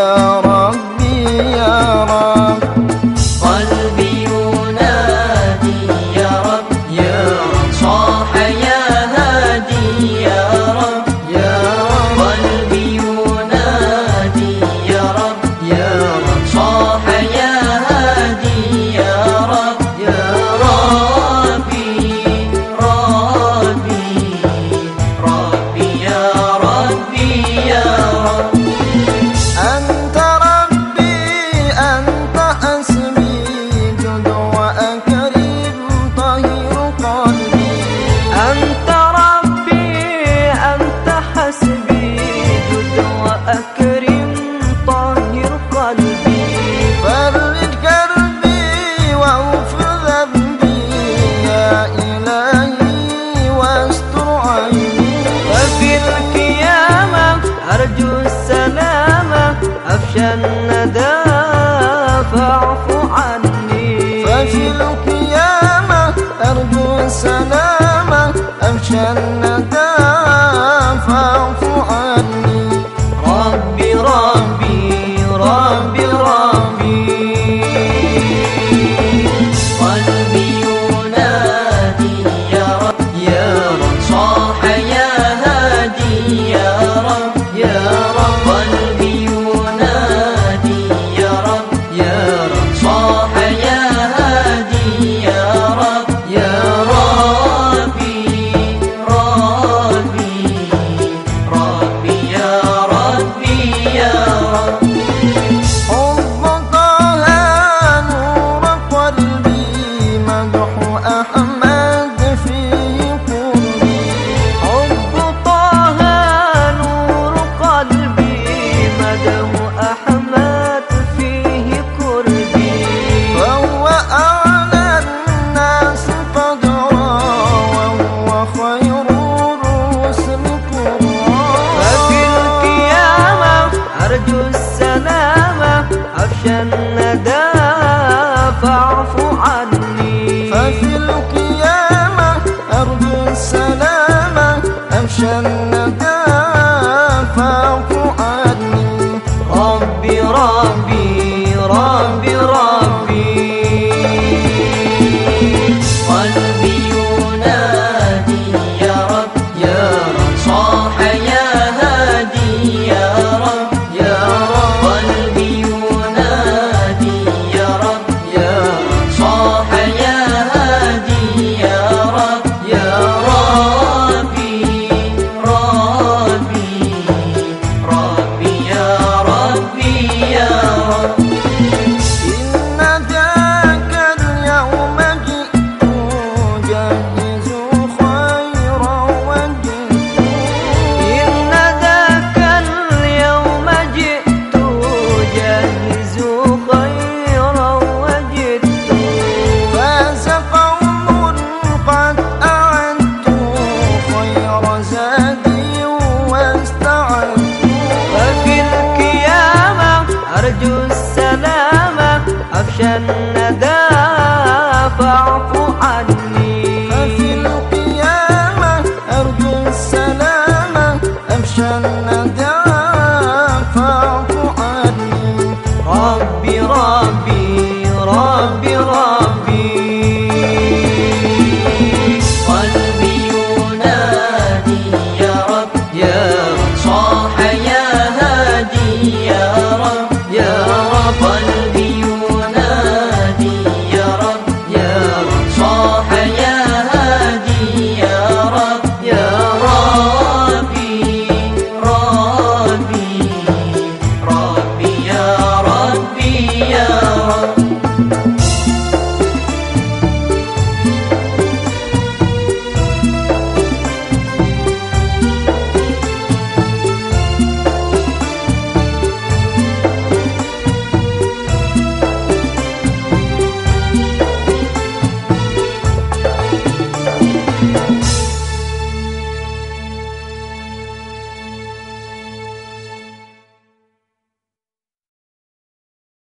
يا رب أكرم طهر قلبي. فرد كربي وأوف ذنبي. يا إلهي واستر عيني. ففي القيامة أرجو السلامة. أفشى الندامة عشان ندى عني. ففي القيامة أرجو السلامة الندى فاعف عني. ربي ربي جنة.